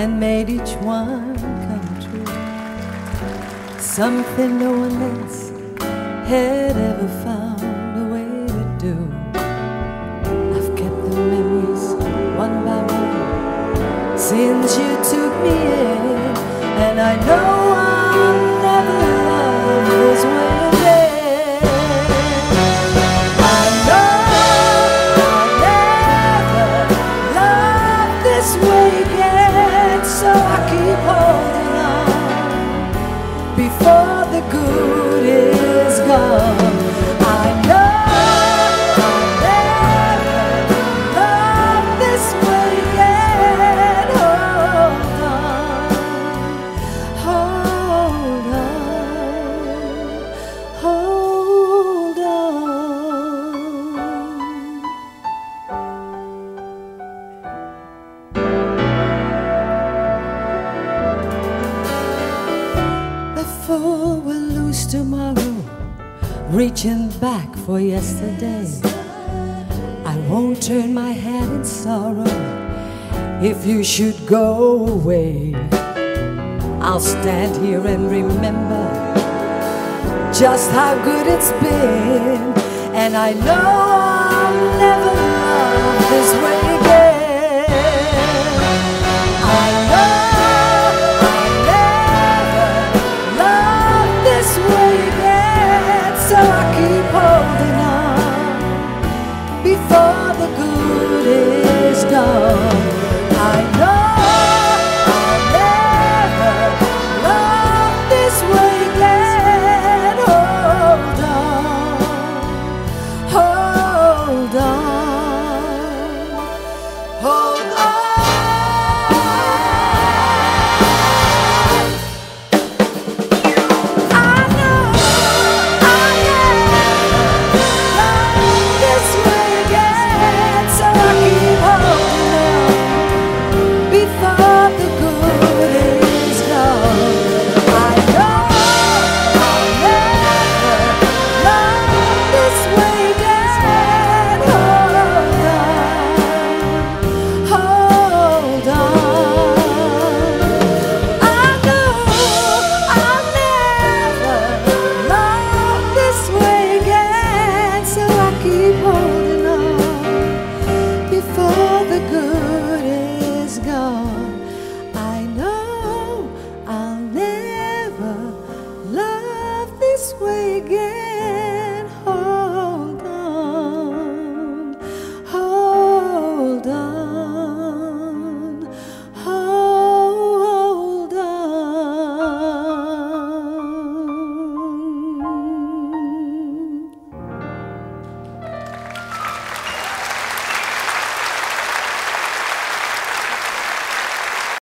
and made each one come true. Something no one else had ever found a way to do. I've kept the memories one by one since you took me in, and I know I'll never love this way again. I know I'll never love this way again, so I keep holding on before the good is gone. We'll lose tomorrow, reaching back for yesterday. I won't turn my head in sorrow if you should go away. I'll stand here and remember just how good it's been, and I know I'll never love this way.